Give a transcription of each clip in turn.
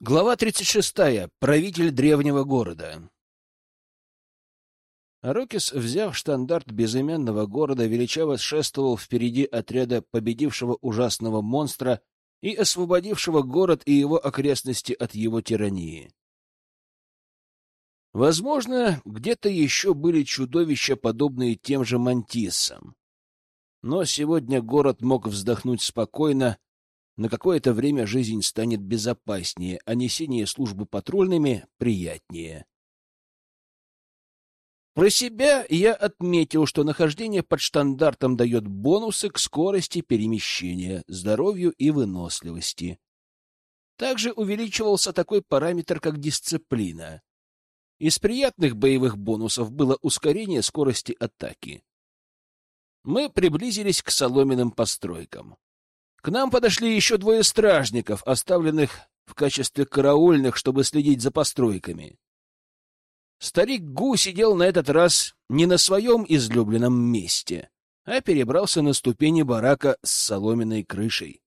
Глава 36. Правитель древнего города. Арокис, взяв штандарт безымянного города, величаво шествовал впереди отряда победившего ужасного монстра и освободившего город и его окрестности от его тирании. Возможно, где-то еще были чудовища, подобные тем же мантиссам. Но сегодня город мог вздохнуть спокойно, на какое-то время жизнь станет безопаснее, а несение службы патрульными приятнее. Про себя я отметил, что нахождение под штандартом дает бонусы к скорости перемещения, здоровью и выносливости. Также увеличивался такой параметр, как дисциплина. Из приятных боевых бонусов было ускорение скорости атаки. Мы приблизились к соломенным постройкам. К нам подошли еще двое стражников, оставленных в качестве караульных, чтобы следить за постройками. Старик Гу сидел на этот раз не на своем излюбленном месте, а перебрался на ступени барака с соломенной крышей.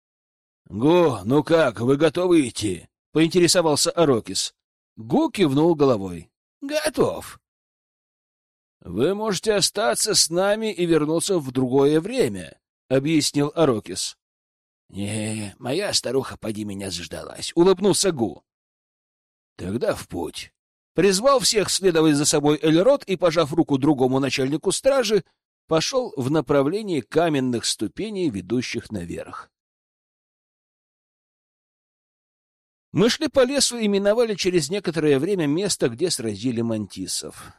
— Гу, ну как, вы готовы идти? — поинтересовался Арокис. Гу кивнул головой. — Готов. — Вы можете остаться с нами и вернуться в другое время, объяснил Арокис. Не, моя старуха поди меня заждалась, улыбнулся Гу. Тогда в путь. Призвал всех следовать за собой Эльрод и, пожав руку другому начальнику стражи, пошел в направлении каменных ступеней, ведущих наверх. Мы шли по лесу и миновали через некоторое время место, где сразили мантисов.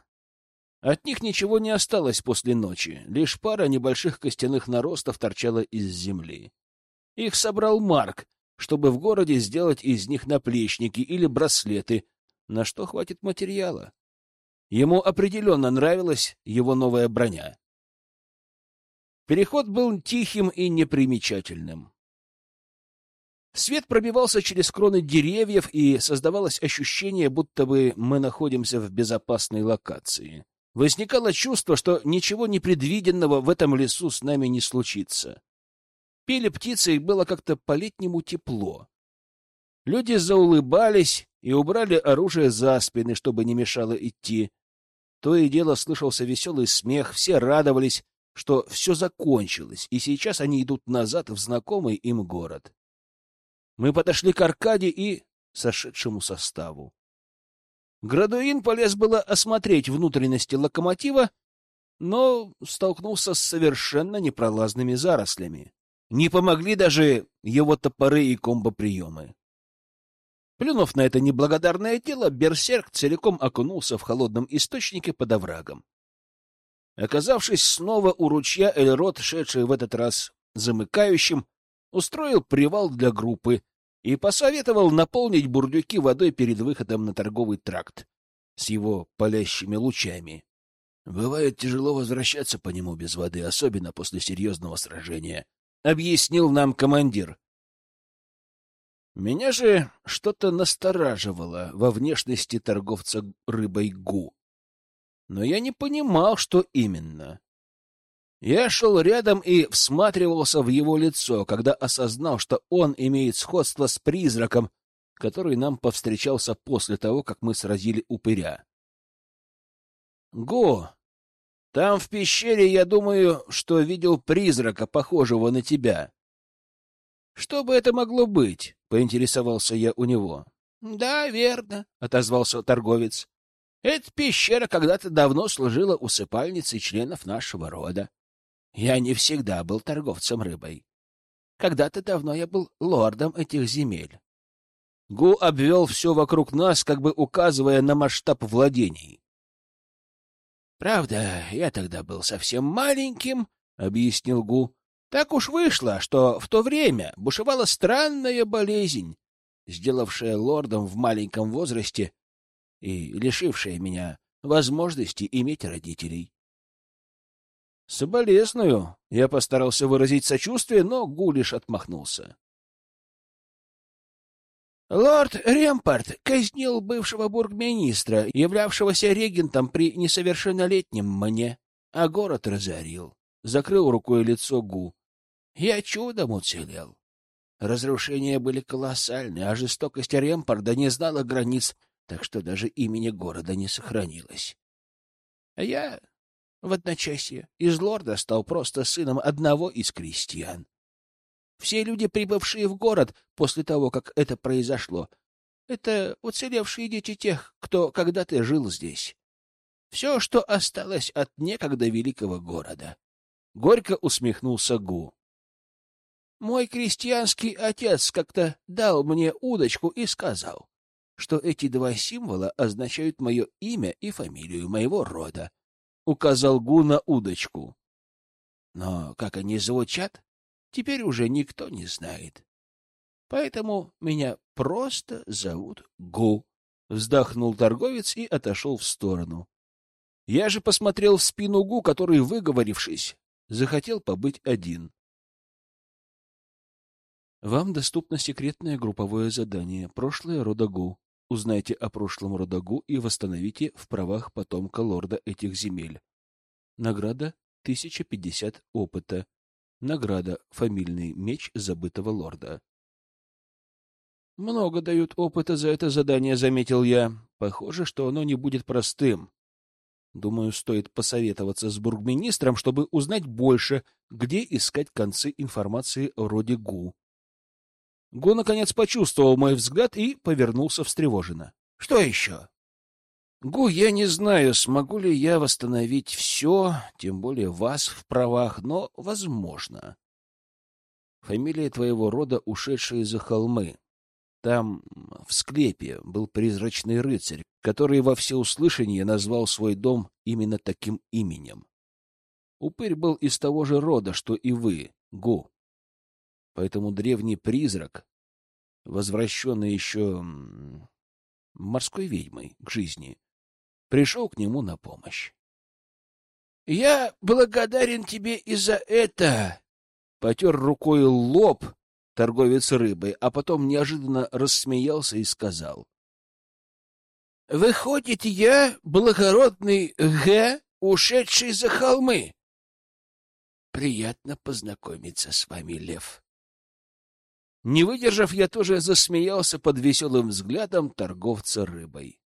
От них ничего не осталось после ночи, лишь пара небольших костяных наростов торчала из земли. Их собрал Марк, чтобы в городе сделать из них наплечники или браслеты, на что хватит материала. Ему определенно нравилась его новая броня. Переход был тихим и непримечательным. Свет пробивался через кроны деревьев, и создавалось ощущение, будто бы мы находимся в безопасной локации. Возникало чувство, что ничего непредвиденного в этом лесу с нами не случится. Пели птицы, и было как-то по-летнему тепло. Люди заулыбались и убрали оружие за спины, чтобы не мешало идти. То и дело слышался веселый смех, все радовались, что все закончилось, и сейчас они идут назад в знакомый им город. Мы подошли к Аркаде и сошедшему составу. Градуин полез было осмотреть внутренности локомотива, но столкнулся с совершенно непролазными зарослями. Не помогли даже его топоры и комбоприемы. Плюнув на это неблагодарное тело, берсерк целиком окунулся в холодном источнике под оврагом. Оказавшись снова у ручья, Эльрод, шедший в этот раз замыкающим, устроил привал для группы, и посоветовал наполнить бурдюки водой перед выходом на торговый тракт с его палящими лучами. Бывает тяжело возвращаться по нему без воды, особенно после серьезного сражения, — объяснил нам командир. Меня же что-то настораживало во внешности торговца рыбой Гу. Но я не понимал, что именно. Я шел рядом и всматривался в его лицо, когда осознал, что он имеет сходство с призраком, который нам повстречался после того, как мы сразили упыря. «Го, там в пещере, я думаю, что видел призрака, похожего на тебя». «Что бы это могло быть?» — поинтересовался я у него. «Да, верно», — отозвался торговец. «Эта пещера когда-то давно служила усыпальницей членов нашего рода. Я не всегда был торговцем рыбой. Когда-то давно я был лордом этих земель. Гу обвел все вокруг нас, как бы указывая на масштаб владений. «Правда, я тогда был совсем маленьким», — объяснил Гу. «Так уж вышло, что в то время бушевала странная болезнь, сделавшая лордом в маленьком возрасте и лишившая меня возможности иметь родителей. «Соболезную!» — я постарался выразить сочувствие, но Гулиш отмахнулся. Лорд Ремпорт казнил бывшего бургминистра, являвшегося регентом при несовершеннолетнем мне, а город разорил. Закрыл рукой лицо Гу. Я чудом уцелел. Разрушения были колоссальны, а жестокость Ремпорда не знала границ, так что даже имени города не сохранилось. Я в одночасье из лорда стал просто сыном одного из крестьян. Все люди, прибывшие в город после того, как это произошло, это уцелевшие дети тех, кто когда-то жил здесь. Все, что осталось от некогда великого города. Горько усмехнулся Гу. Мой крестьянский отец как-то дал мне удочку и сказал, что эти два символа означают мое имя и фамилию моего рода. Указал Гу на удочку. Но как они звучат, теперь уже никто не знает. Поэтому меня просто зовут Гу. Вздохнул торговец и отошел в сторону. Я же посмотрел в спину Гу, который, выговорившись, захотел побыть один. Вам доступно секретное групповое задание «Прошлое рода Гу». Узнайте о прошлом рода Гу и восстановите в правах потомка лорда этих земель. Награда — 1050 опыта. Награда — фамильный меч забытого лорда. Много дают опыта за это задание, заметил я. Похоже, что оно не будет простым. Думаю, стоит посоветоваться с бургминистром, чтобы узнать больше, где искать концы информации о роде Гу. Го, наконец, почувствовал мой взгляд и повернулся встревоженно. — Что еще? — Гу, я не знаю, смогу ли я восстановить все, тем более вас в правах, но возможно. Фамилия твоего рода, ушедшая за холмы. Там, в склепе, был призрачный рыцарь, который во всеуслышание назвал свой дом именно таким именем. Упырь был из того же рода, что и вы, Гу. Поэтому древний призрак, возвращенный еще морской ведьмой к жизни, пришел к нему на помощь. — Я благодарен тебе и за это! — потер рукой лоб торговец рыбой, а потом неожиданно рассмеялся и сказал. — Выходит, я благородный Г, ушедший за холмы. — Приятно познакомиться с вами, Лев. Не выдержав, я тоже засмеялся под веселым взглядом торговца рыбой.